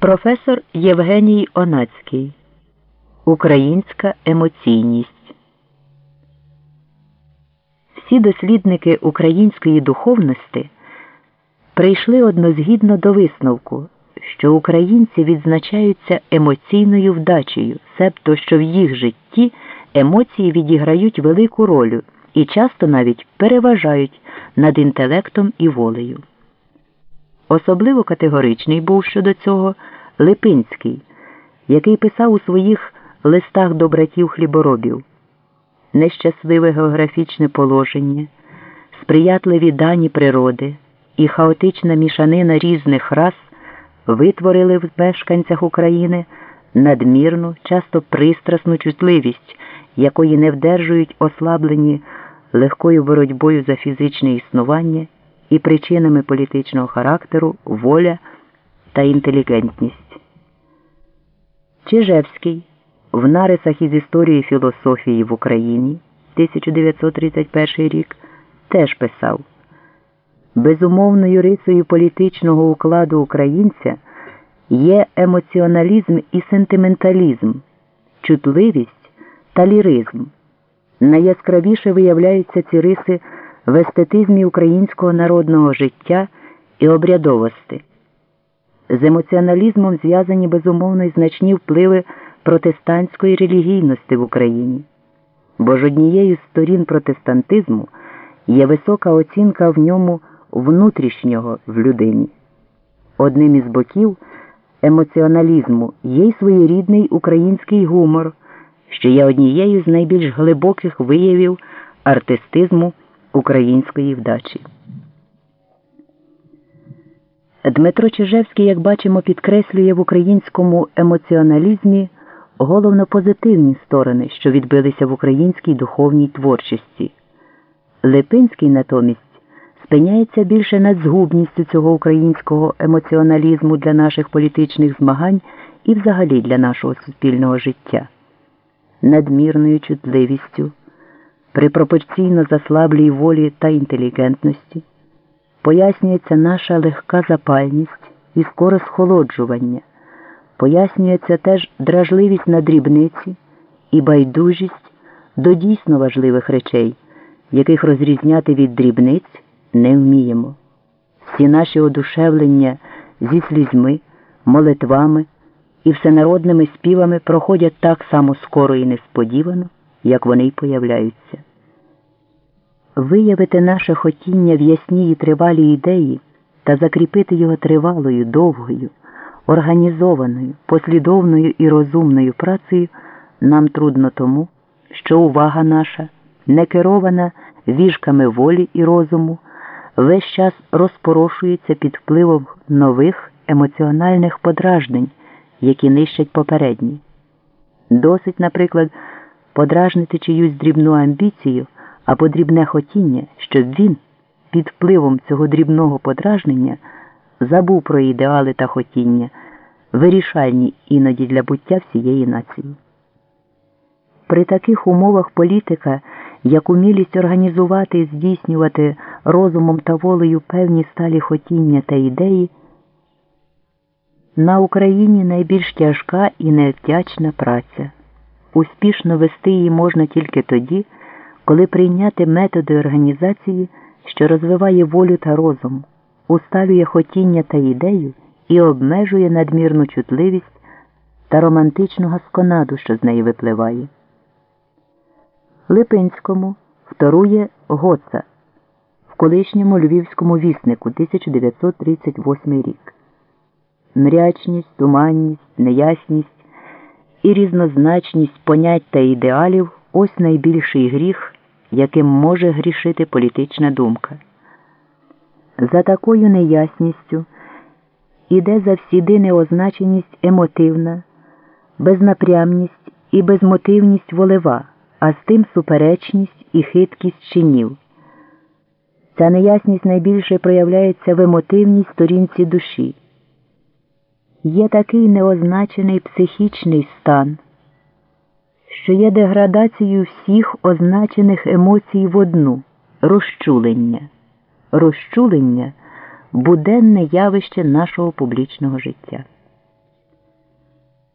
Професор Євгеній Онацький Українська емоційність. Всі дослідники української духовності прийшли однозгідно до висновку, що українці відзначаються емоційною вдачею, себто що в їх житті емоції відіграють велику роль і часто навіть переважають над інтелектом і волею. Особливо категоричний був щодо цього Липинський, який писав у своїх листах до братів хліборобів. Нещасливе географічне положення, сприятливі дані природи і хаотична мішанина різних рас витворили в мешканцях України надмірну, часто пристрасну чутливість, якої не вдержують ослаблені легкою боротьбою за фізичне існування і причинами політичного характеру, воля та інтелігентність. Чижевський в нарисах із історії філософії в Україні 1931 рік теж писав безумовною рисою політичного укладу українця є емоціоналізм і сентименталізм, чутливість та ліризм. Найяскравіше виявляються ці риси в естетизмі українського народного життя і обрядовості. З емоціоналізмом зв'язані безумовно й значні впливи протестантської релігійності в Україні, бо ж однією з сторін протестантизму є висока оцінка в ньому внутрішнього в людині. Одним із боків емоціоналізму є й своєрідний український гумор, що є однією з найбільш глибоких виявів артистизму української вдачі. Дмитро Чижевський, як бачимо, підкреслює в українському емоціоналізмі головно позитивні сторони, що відбилися в українській духовній творчості. Липинський натомість спиняється більше над згубністю цього українського емоціоналізму для наших політичних змагань і взагалі для нашого суспільного життя, надмірною чутливістю, при пропорційно заслаблій волі та інтелігентності, пояснюється наша легка запальність і скоре схолоджування пояснюється теж дражливість на дрібниці і байдужість до дійсно важливих речей, яких розрізняти від дрібниць не вміємо. Всі наші одушевлення зі слізьми, молитвами і всенародними співами проходять так само скоро і несподівано, як вони й появляються. Виявити наше хотіння в ясній і тривалій ідеї та закріпити його тривалою, довгою організованою, послідовною і розумною працею нам трудно тому, що увага наша, не керована віжками волі і розуму, весь час розпорошується під впливом нових емоціональних подражнень, які нищать попередні. Досить, наприклад, подражнити чиюсь дрібну амбіцію або дрібне хотіння, щоб він під впливом цього дрібного подражнення забув про ідеали та хотіння, вирішальні іноді для буття всієї нації. При таких умовах політика, як умілість організувати і здійснювати розумом та волею певні сталі хотіння та ідеї, на Україні найбільш тяжка і невдячна праця. Успішно вести її можна тільки тоді, коли прийняти методи організації, що розвиває волю та розум усталює хотіння та ідею і обмежує надмірну чутливість та романтичну гасконаду, що з неї випливає. Липинському вторує Гоца в колишньому львівському віснику 1938 рік. Мрячність, туманність, неясність і різнозначність понять та ідеалів ось найбільший гріх, яким може грішити політична думка. За такою неясністю іде завсіди неозначеність емотивна, безнапрямність і безмотивність волева, а з тим суперечність і хиткість чинів. Ця неясність найбільше проявляється в емотивній сторінці душі. Є такий неозначений психічний стан, що є деградацією всіх означених емоцій в одну розчулення розчулення буденне явище нашого публічного життя.